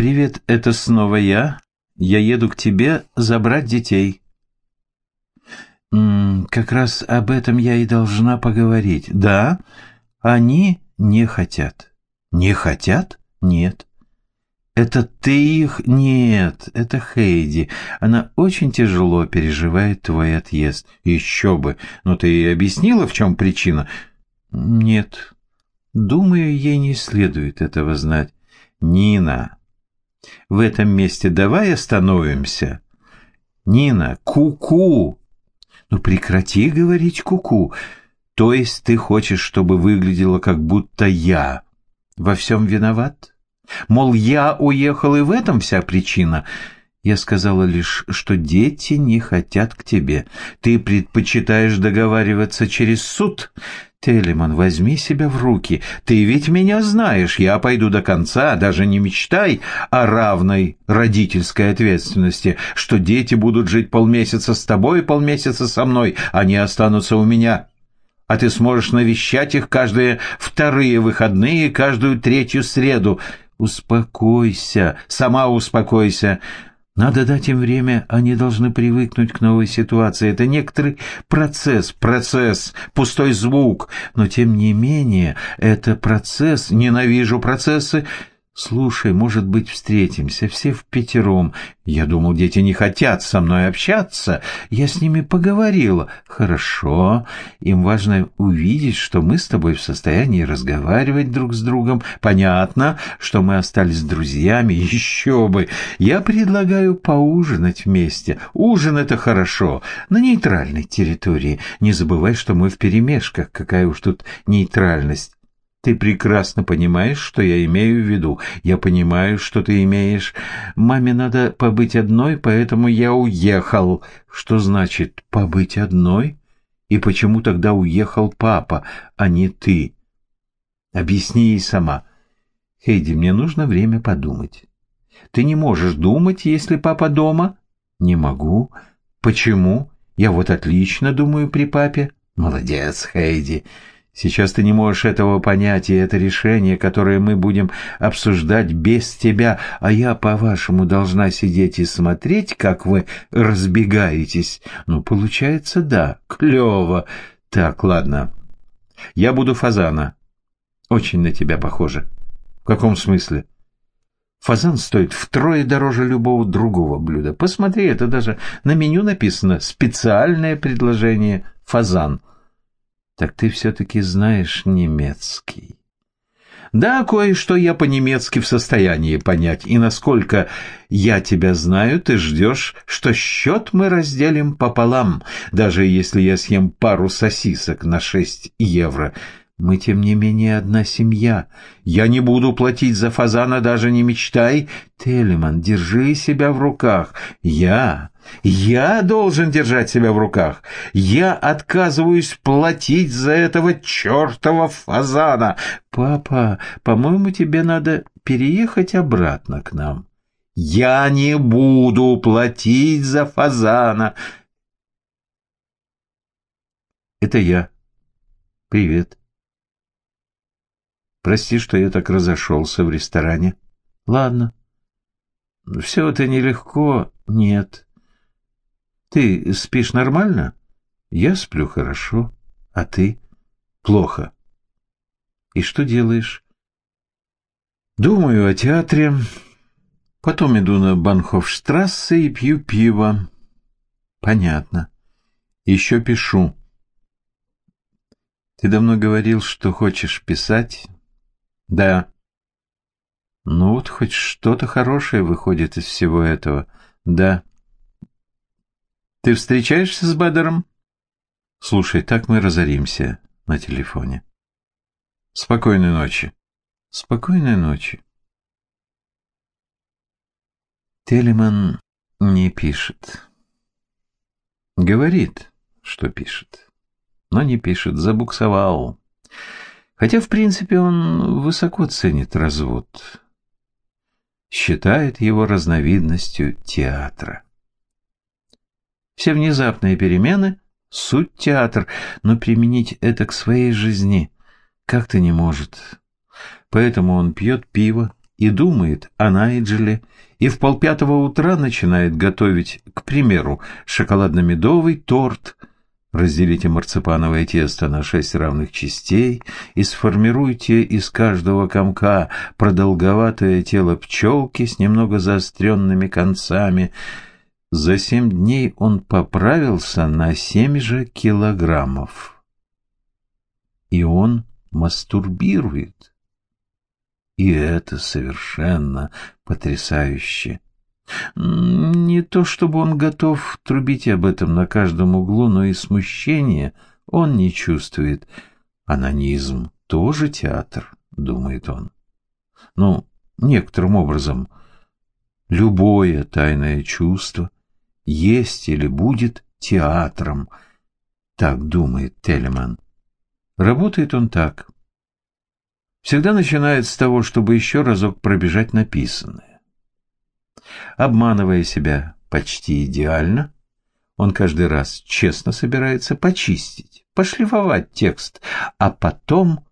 «Привет, это снова я. Я еду к тебе забрать детей». М -м, «Как раз об этом я и должна поговорить. Да, они не хотят». «Не хотят? Нет». «Это ты их?» «Нет, это Хейди. Она очень тяжело переживает твой отъезд». «Еще бы! Но ты ей объяснила, в чем причина?» «Нет. Думаю, ей не следует этого знать». «Нина, в этом месте давай остановимся». «Нина, ку-ку!» «Ну прекрати говорить ку-ку. То есть ты хочешь, чтобы выглядело, как будто я во всем виноват?» Мол, я уехал, и в этом вся причина. Я сказала лишь, что дети не хотят к тебе. Ты предпочитаешь договариваться через суд. Телеман, возьми себя в руки. Ты ведь меня знаешь. Я пойду до конца. Даже не мечтай о равной родительской ответственности, что дети будут жить полмесяца с тобой и полмесяца со мной. Они останутся у меня а ты сможешь навещать их каждые вторые выходные, каждую третью среду. Успокойся, сама успокойся. Надо дать им время, они должны привыкнуть к новой ситуации. Это некоторый процесс, процесс, пустой звук. Но тем не менее, это процесс, ненавижу процессы, «Слушай, может быть, встретимся, все в пятером. Я думал, дети не хотят со мной общаться. Я с ними поговорила. Хорошо. Им важно увидеть, что мы с тобой в состоянии разговаривать друг с другом. Понятно, что мы остались друзьями. Еще бы. Я предлагаю поужинать вместе. Ужин — это хорошо. На нейтральной территории. Не забывай, что мы в перемешках. Какая уж тут нейтральность. Ты прекрасно понимаешь, что я имею в виду. Я понимаю, что ты имеешь. Маме надо побыть одной, поэтому я уехал. Что значит «побыть одной»? И почему тогда уехал папа, а не ты? Объясни ей сама. Хейди, мне нужно время подумать. Ты не можешь думать, если папа дома? Не могу. Почему? Я вот отлично думаю при папе. Молодец, Хейди. Сейчас ты не можешь этого понять, и это решение, которое мы будем обсуждать без тебя, а я, по-вашему, должна сидеть и смотреть, как вы разбегаетесь. Ну, получается, да, клево. Так, ладно. Я буду фазана. Очень на тебя похоже. В каком смысле? Фазан стоит втрое дороже любого другого блюда. Посмотри, это даже на меню написано «Специальное предложение фазан». Так ты все-таки знаешь немецкий. Да, кое-что я по-немецки в состоянии понять, и насколько я тебя знаю, ты ждешь, что счет мы разделим пополам, даже если я съем пару сосисок на шесть евро. Мы, тем не менее, одна семья. Я не буду платить за фазана, даже не мечтай. Телеман, держи себя в руках. Я... Я должен держать себя в руках. Я отказываюсь платить за этого чертова фазана. Папа, по-моему, тебе надо переехать обратно к нам. Я не буду платить за фазана. Это я. Привет. Прости, что я так разошелся в ресторане. Ладно. Все это нелегко. Нет. Ты спишь нормально? Я сплю хорошо. А ты? Плохо. И что делаешь? Думаю о театре. Потом иду на Банхофштрассе и пью пиво. Понятно. Еще пишу. Ты давно говорил, что хочешь писать. Да. Ну вот хоть что-то хорошее выходит из всего этого. Да. Ты встречаешься с Бадером? Слушай, так мы разоримся на телефоне. Спокойной ночи. Спокойной ночи. Телеман не пишет. Говорит, что пишет, но не пишет, забуксовал. Хотя, в принципе, он высоко ценит развод. Считает его разновидностью театра. Все внезапные перемены — суть театр, но применить это к своей жизни как-то не может. Поэтому он пьет пиво и думает о Найджеле, и в полпятого утра начинает готовить, к примеру, шоколадно-медовый торт. Разделите марципановое тесто на шесть равных частей и сформируйте из каждого комка продолговатое тело пчелки с немного заостренными концами. За семь дней он поправился на семь же килограммов. И он мастурбирует. И это совершенно потрясающе. Не то чтобы он готов трубить об этом на каждом углу, но и смущения он не чувствует. Анонизм тоже театр, думает он. Ну, некоторым образом, любое тайное чувство есть или будет театром, так думает Телеман. Работает он так. Всегда начинает с того, чтобы еще разок пробежать написанное. Обманывая себя почти идеально, он каждый раз честно собирается почистить, пошлифовать текст, а потом...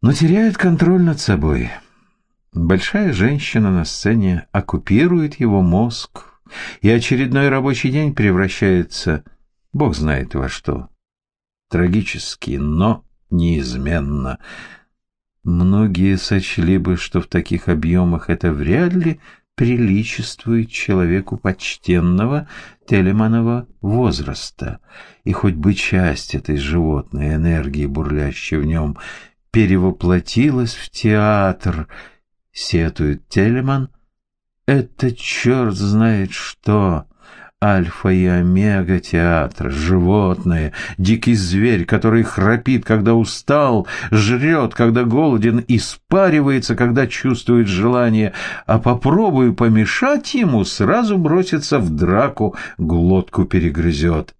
Но теряет контроль над собой. Большая женщина на сцене оккупирует его мозг, и очередной рабочий день превращается, бог знает во что. Трагически, но неизменно. Многие сочли бы, что в таких объемах это вряд ли приличествует человеку почтенного Телеманова возраста, и хоть бы часть этой животной энергии, бурлящей в нем, перевоплотилась в театр, сетует Телеман, это черт знает что, альфа и омега театра, животное, дикий зверь, который храпит, когда устал, жрет, когда голоден, испаривается, когда чувствует желание, а попробую помешать ему, сразу бросится в драку, глотку перегрызет.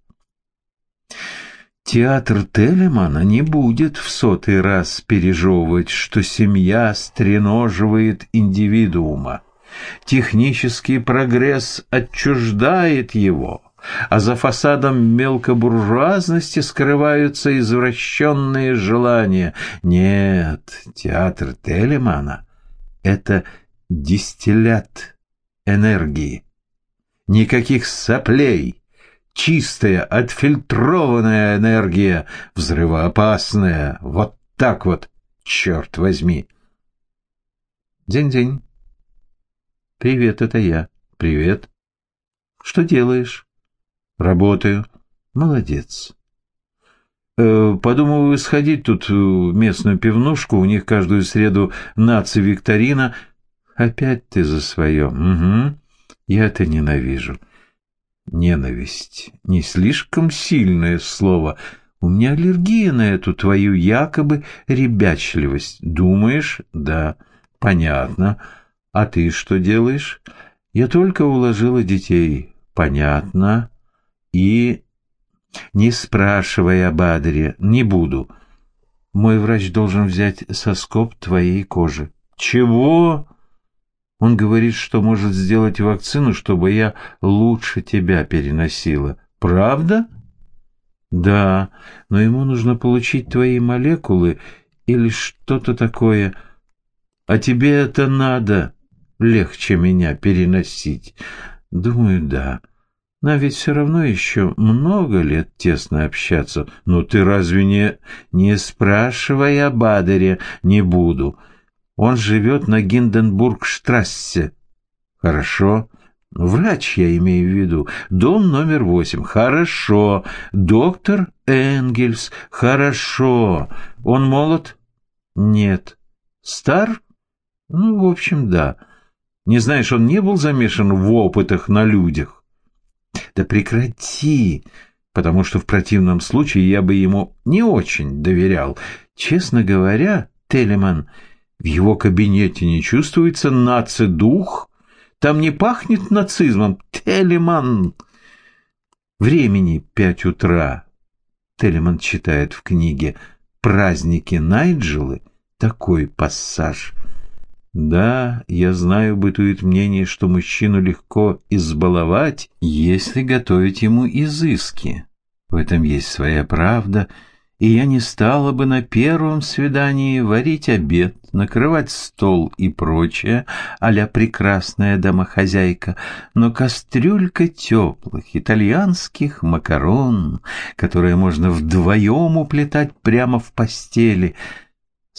Театр Телемана не будет в сотый раз пережевывать, что семья стреноживает индивидуума. Технический прогресс отчуждает его, а за фасадом мелкобуржуазности скрываются извращенные желания. Нет, театр Телемана — это дистиллят энергии. Никаких соплей, чистая, отфильтрованная энергия, взрывоопасная, вот так вот, черт возьми. День-день. «Привет, это я». «Привет». «Что делаешь?» «Работаю». «Молодец». Э, «Подумываю сходить тут в местную пивнушку, у них каждую среду наци-викторина». «Опять ты за свое». «Угу. Я это ненавижу». «Ненависть. Не слишком сильное слово». У меня аллергия на эту твою якобы ребячливость. Думаешь? Да. Понятно. А ты что делаешь? Я только уложила детей. Понятно. И... Не спрашивай об Адре, не буду. Мой врач должен взять соскоб твоей кожи. Чего? Он говорит, что может сделать вакцину, чтобы я лучше тебя переносила. Правда? Да, но ему нужно получить твои молекулы или что-то такое. А тебе это надо легче меня переносить? Думаю, да. Нам ведь все равно еще много лет тесно общаться. Но ты разве не... Не спрашивай о Бадере, не буду. Он живет на Гинденбург-штрассе. Хорошо. Врач я имею в виду. Дом номер восемь. Хорошо. Доктор Энгельс. Хорошо. Он молод? Нет. Стар? Ну, в общем, да. Не знаешь, он не был замешан в опытах на людях? Да прекрати, потому что в противном случае я бы ему не очень доверял. Честно говоря, Телеман, в его кабинете не чувствуется наци-дух, там не пахнет нацизмом. Телеман! Времени пять утра. Телеман читает в книге «Праздники Найджелы» такой пассаж – да, я знаю, бытует мнение, что мужчину легко избаловать, если готовить ему изыски. В этом есть своя правда, и я не стала бы на первом свидании варить обед накрывать стол и прочее, а прекрасная домохозяйка, но кастрюлька теплых итальянских макарон, которые можно вдвоем уплетать прямо в постели.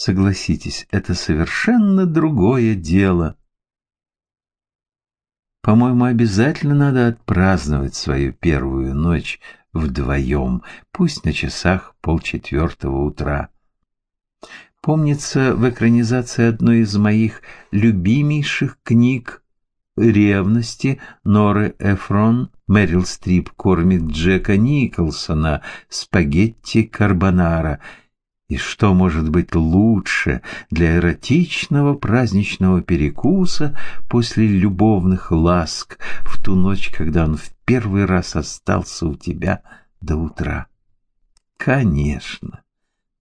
Согласитесь, это совершенно другое дело. По-моему, обязательно надо отпраздновать свою первую ночь вдвоем, пусть на часах полчетвертого утра. Помнится, в экранизации одной из моих любимейших книг «Ревности» Норы Эфрон Мэрил Стрип кормит Джека Николсона спагетти карбонара – и что может быть лучше для эротичного праздничного перекуса после любовных ласк в ту ночь, когда он в первый раз остался у тебя до утра? Конечно,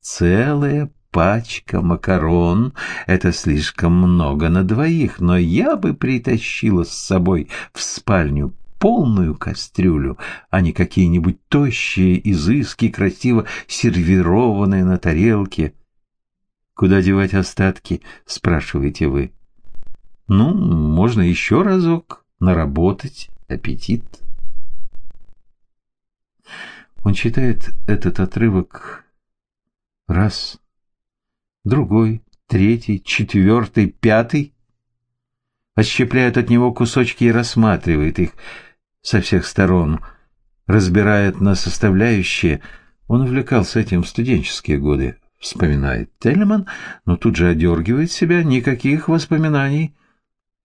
целая пачка макарон — это слишком много на двоих, но я бы притащила с собой в спальню полную кастрюлю, а не какие-нибудь тощие изыски, красиво сервированные на тарелке. «Куда девать остатки?» — спрашиваете вы. «Ну, можно еще разок наработать аппетит». Он читает этот отрывок раз, другой, третий, четвертый, пятый, отщепляет от него кусочки и рассматривает их — со всех сторон, разбирает на составляющие. Он увлекался этим в студенческие годы, вспоминает Телеман, но тут же одергивает себя, никаких воспоминаний.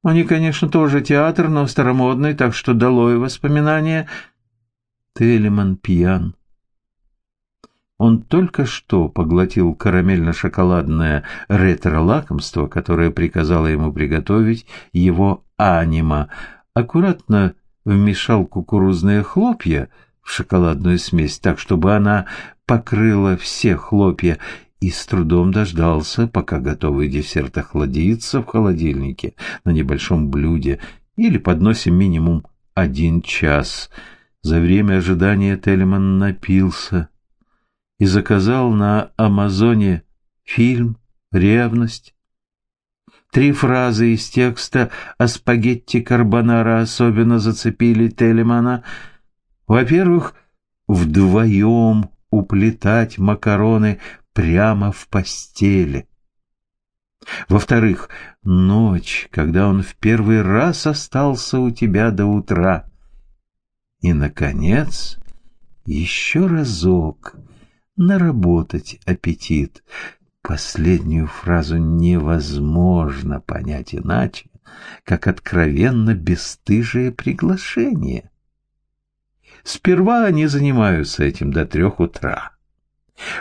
Они, конечно, тоже театр, но старомодный, так что долой воспоминания. Телеман пьян. Он только что поглотил карамельно-шоколадное ретро-лакомство, которое приказала ему приготовить его анима, аккуратно вмешал кукурузные хлопья в шоколадную смесь так, чтобы она покрыла все хлопья, и с трудом дождался, пока готовый десерт охладится в холодильнике на небольшом блюде или подносе минимум один час. За время ожидания Телеман напился и заказал на Амазоне фильм «Ревность» Три фразы из текста о спагетти карбонара особенно зацепили Телемана. Во-первых, вдвоем уплетать макароны прямо в постели. Во-вторых, ночь, когда он в первый раз остался у тебя до утра. И, наконец, еще разок наработать аппетит. Последнюю фразу невозможно понять иначе, как откровенно бесстыжее приглашение. Сперва они занимаются этим до трех утра.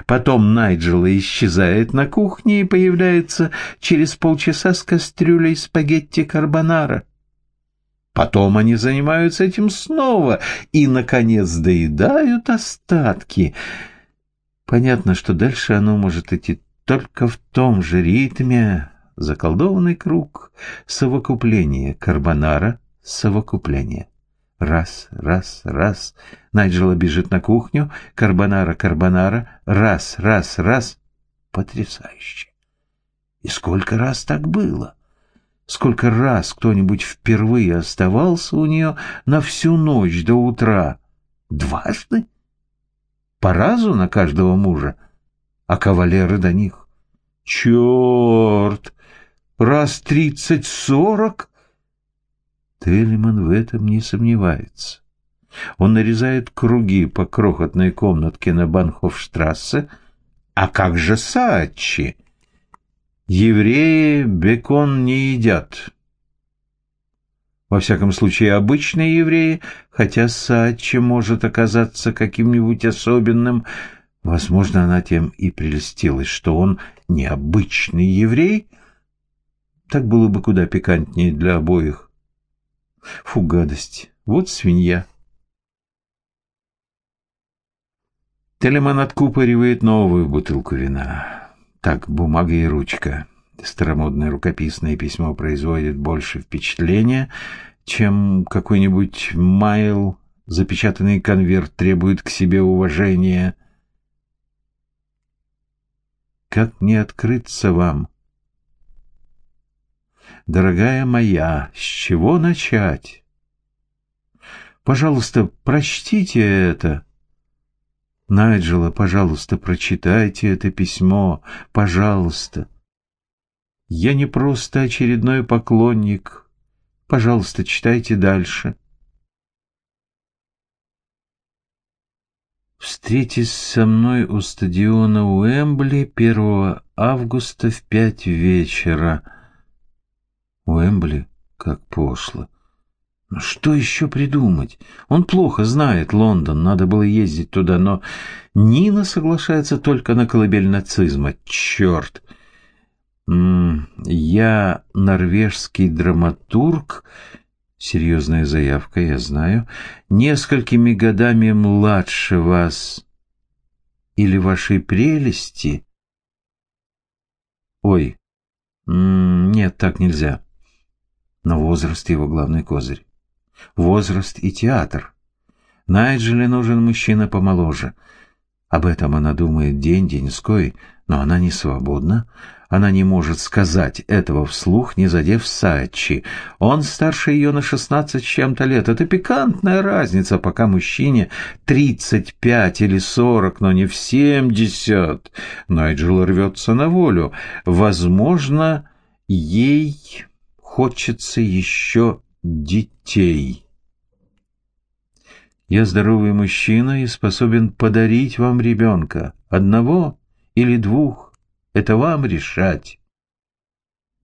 Потом Найджела исчезает на кухне и появляется через полчаса с кастрюлей спагетти карбонара. Потом они занимаются этим снова и, наконец, доедают остатки. Понятно, что дальше оно может идти только в том же ритме заколдованный круг совокупления карбонара совокупления. Раз, раз, раз. Найджела бежит на кухню. Карбонара, карбонара. Раз, раз, раз. Потрясающе. И сколько раз так было? Сколько раз кто-нибудь впервые оставался у нее на всю ночь до утра? Дважды? По разу на каждого мужа? А кавалеры до них. Черт! Раз тридцать-сорок? Телеман в этом не сомневается. Он нарезает круги по крохотной комнатке на Банхофштрассе. А как же Саачи? Евреи бекон не едят. Во всяком случае, обычные евреи, хотя Саачи может оказаться каким-нибудь особенным, Возможно, она тем и прельстилась, что он необычный еврей. Так было бы куда пикантнее для обоих. Фу, гадость. Вот свинья. Телеман откупоривает новую бутылку вина. Так, бумага и ручка. Старомодное рукописное письмо производит больше впечатления, чем какой-нибудь майл. Запечатанный конверт требует к себе уважения — как не открыться вам? Дорогая моя, с чего начать? Пожалуйста, прочтите это. Найджела, пожалуйста, прочитайте это письмо, пожалуйста. Я не просто очередной поклонник. Пожалуйста, читайте дальше. Встретись со мной у стадиона Уэмбли 1 августа в пять вечера. Уэмбли? Как пошло. Ну, что еще придумать? Он плохо знает Лондон, надо было ездить туда, но Нина соглашается только на колыбель нацизма. Черт! М -м, я норвежский драматург, серьезная заявка, я знаю, несколькими годами младше вас или вашей прелести. Ой, нет, так нельзя. Но возраст его главный козырь. Возраст и театр. Найджеле нужен мужчина помоложе. Об этом она думает день-деньской, но она не свободна. Она не может сказать этого вслух, не задев Сачи. Он старше ее на шестнадцать чем-то лет. Это пикантная разница, пока мужчине тридцать пять или сорок, но не в семьдесят. Найджел рвется на волю. Возможно, ей хочется еще детей. Я здоровый мужчина и способен подарить вам ребенка. Одного или двух. Это вам решать.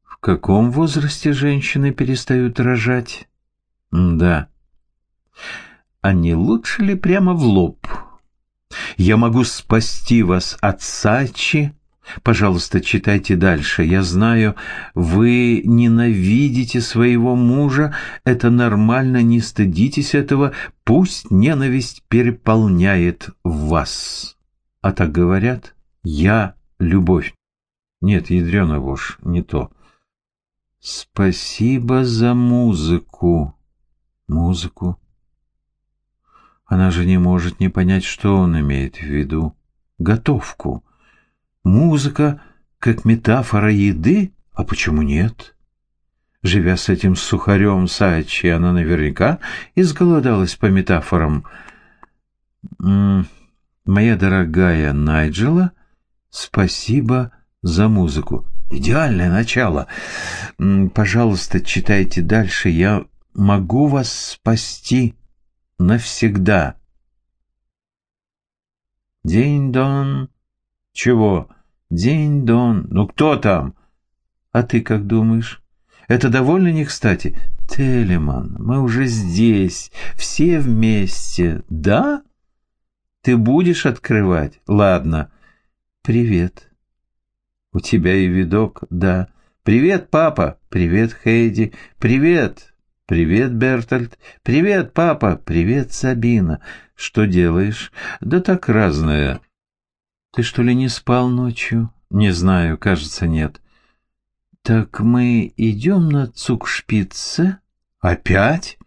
В каком возрасте женщины перестают рожать? Да. А не лучше ли прямо в лоб? Я могу спасти вас от Сачи Пожалуйста, читайте дальше. Я знаю, вы ненавидите своего мужа. Это нормально, не стыдитесь этого. Пусть ненависть переполняет вас. А так говорят, я любовь. Нет, ядрёна вошь, не то. Спасибо за музыку. Музыку? Она же не может не понять, что он имеет в виду. Готовку. Музыка как метафора еды? А почему нет? Живя с этим сухарем Сачи, она наверняка изголодалась по метафорам. «Моя дорогая Найджела, спасибо за музыку. Идеальное начало. Пожалуйста, читайте дальше. Я могу вас спасти навсегда». День-дон чего? День-дон. Ну кто там? А ты как думаешь? Это довольно не кстати. Телеман, мы уже здесь, все вместе. Да? Ты будешь открывать? Ладно. Привет. У тебя и видок, да. Привет, папа. Привет, Хейди. Привет. Привет, Бертольд. Привет, папа. Привет, Сабина. Что делаешь? Да так разное. Ты что ли не спал ночью? Не знаю, кажется, нет. Так мы идем на Цукшпице? Опять?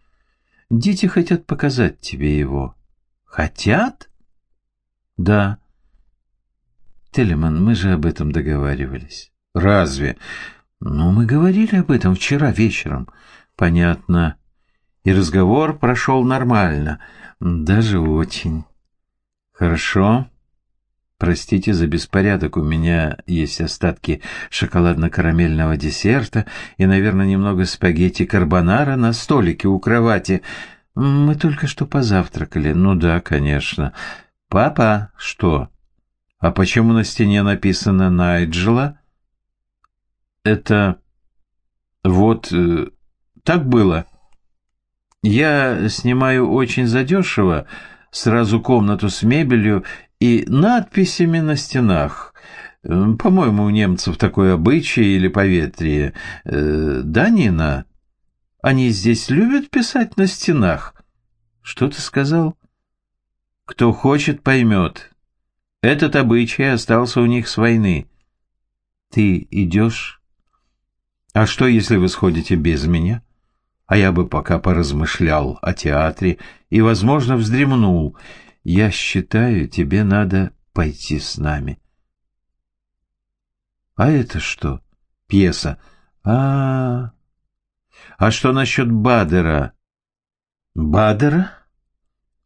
Дети хотят показать тебе его. Хотят? Да. Телеман, мы же об этом договаривались. Разве? Ну, мы говорили об этом вчера вечером. Понятно. И разговор прошел нормально. Даже очень. Хорошо. Простите за беспорядок, у меня есть остатки шоколадно-карамельного десерта и, наверное, немного спагетти карбонара на столике у кровати. Мы только что позавтракали. Ну да, конечно. Папа, что? А почему на стене написано Найджела? Это вот э, так было. Я снимаю очень задешево, сразу комнату с мебелью и надписями на стенах. Э, по-моему, у немцев такое обычай или поветрие. Э, да, Нина? Они здесь любят писать на стенах. Что ты сказал? Кто хочет, поймет. Этот обычай остался у них с войны. Ты идешь? А что, если вы сходите без меня? А я бы пока поразмышлял о театре и, возможно, вздремнул, я считаю, тебе надо пойти с нами. А это что? Пьеса. А, -а, -а А что насчет Бадера? Бадера?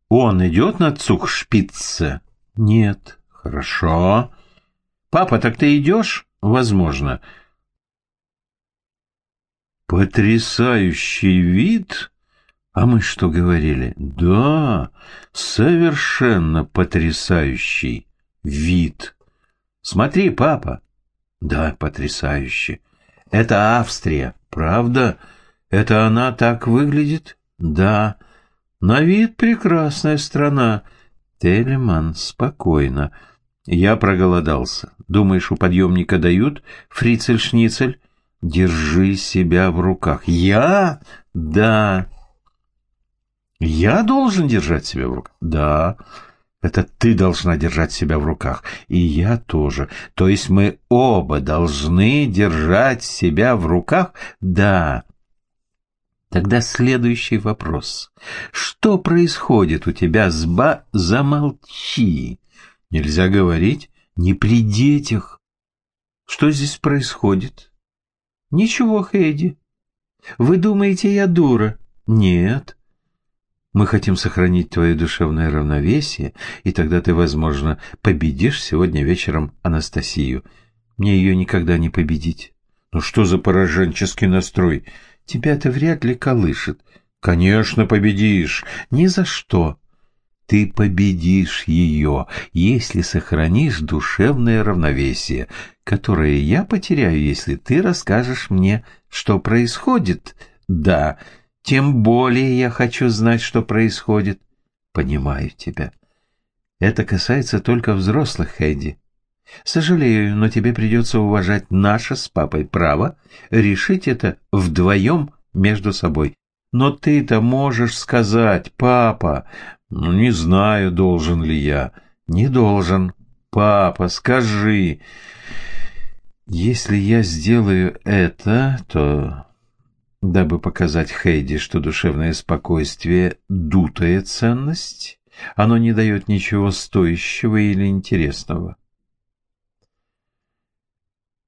Он идет на Цухшпице? Нет. Хорошо. Папа, так ты идешь? Возможно. Потрясающий вид? А мы что говорили? Да, совершенно потрясающий вид. Смотри, папа. Да, потрясающе. Это Австрия, правда? Это она так выглядит? Да. На вид прекрасная страна. Телеман, спокойно. Я проголодался. Думаешь, у подъемника дают фрицель-шницель? Держи себя в руках. Я? Да. Я должен держать себя в руках? Да. Это ты должна держать себя в руках. И я тоже. То есть мы оба должны держать себя в руках? Да. Тогда следующий вопрос. Что происходит у тебя с ба... Замолчи. Нельзя говорить не при детях. Что здесь происходит? Ничего, Хейди. Вы думаете, я дура? Нет. Мы хотим сохранить твое душевное равновесие, и тогда ты, возможно, победишь сегодня вечером Анастасию. Мне ее никогда не победить. Ну что за пораженческий настрой? Тебя это вряд ли колышет. Конечно, победишь. Ни за что. Ты победишь ее, если сохранишь душевное равновесие, которое я потеряю, если ты расскажешь мне, что происходит. Да, тем более я хочу знать, что происходит. Понимаю тебя. Это касается только взрослых, Хэдди. Сожалею, но тебе придется уважать наше с папой право решить это вдвоем между собой. Но ты-то можешь сказать, папа, ну, не знаю, должен ли я. Не должен. Папа, скажи. Если я сделаю это, то дабы показать Хейди, что душевное спокойствие – дутая ценность, оно не дает ничего стоящего или интересного.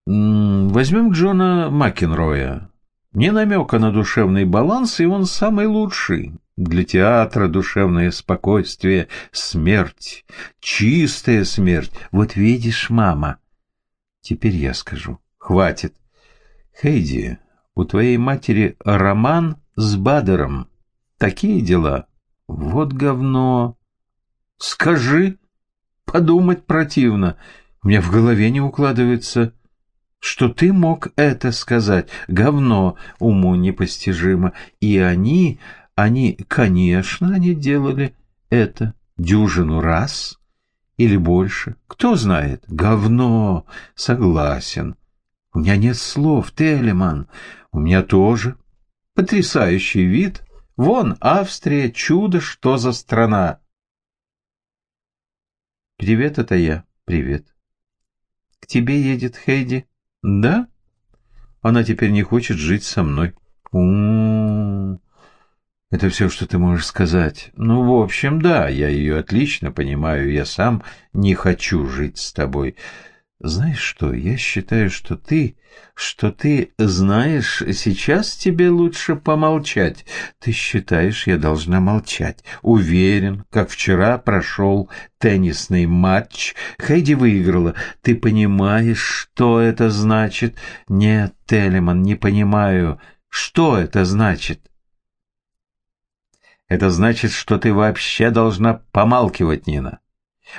Возьмем Джона Макенроя. Не намека на душевный баланс, и он самый лучший. Для театра душевное спокойствие — смерть, чистая смерть. Вот видишь, мама. Теперь я скажу. Хватит. Хейди, у твоей матери роман с Бадером. Такие дела. Вот говно. Скажи. Подумать противно. У меня в голове не укладывается, что ты мог это сказать. Говно уму непостижимо. И они, они, конечно, они делали это дюжину раз или больше. Кто знает? Говно. Согласен. У меня нет слов, Телеман. У меня тоже. Потрясающий вид. Вон Австрия, чудо, что за страна. Привет, это я. Привет. К тебе едет Хейди? Да? Она теперь не хочет жить со мной. У, -у, -у. Это все, что ты можешь сказать. Ну, в общем, да, я ее отлично понимаю. Я сам не хочу жить с тобой. Знаешь что, я считаю, что ты, что ты знаешь, сейчас тебе лучше помолчать. Ты считаешь, я должна молчать. Уверен, как вчера прошел теннисный матч. Хэйди выиграла. Ты понимаешь, что это значит? Нет, Телеман, не понимаю. Что это значит? Это значит, что ты вообще должна помалкивать, Нина.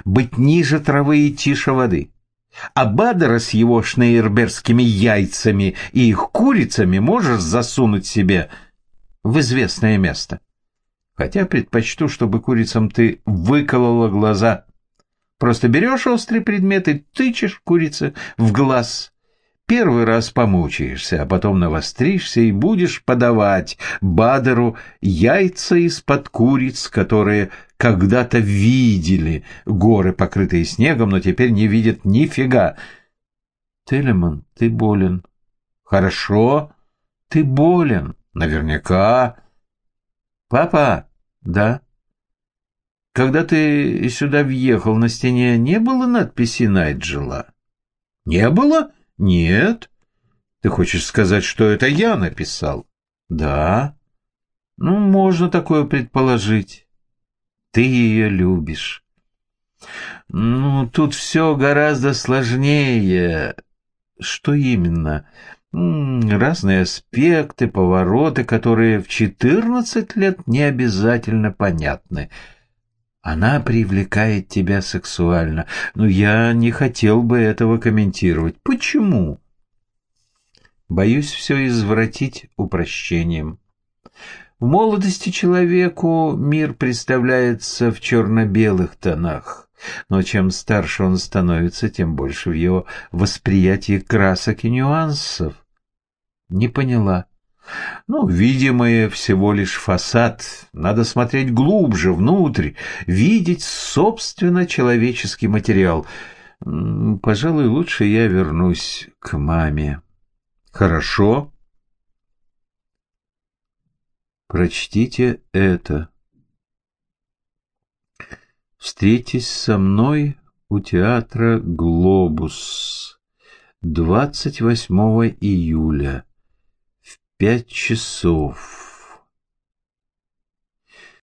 Быть ниже травы и тише воды. А Бадера с его шнейрбергскими яйцами и их курицами можешь засунуть себе в известное место. Хотя предпочту, чтобы курицам ты выколола глаза. Просто берешь острый предмет и тычешь курице в глаз. Первый раз помучаешься, а потом навостришься и будешь подавать Бадеру яйца из-под куриц, которые когда-то видели горы, покрытые снегом, но теперь не видят нифига. Телеман, ты болен. Хорошо, ты болен. Наверняка. Папа, да? Когда ты сюда въехал, на стене не было надписи Найджела? Не было? Нет. Ты хочешь сказать, что это я написал? Да. Ну, можно такое предположить. Ты ее любишь. Ну, тут все гораздо сложнее. Что именно? Разные аспекты, повороты, которые в четырнадцать лет не обязательно понятны. Она привлекает тебя сексуально. Но я не хотел бы этого комментировать. Почему? Боюсь все извратить упрощением. В молодости человеку мир представляется в черно-белых тонах. Но чем старше он становится, тем больше в его восприятии красок и нюансов. Не поняла. Ну, видимое всего лишь фасад. Надо смотреть глубже, внутрь, видеть, собственно, человеческий материал. Пожалуй, лучше я вернусь к маме. Хорошо. Прочтите это. Встретись со мной у театра «Глобус» 28 июля пять часов.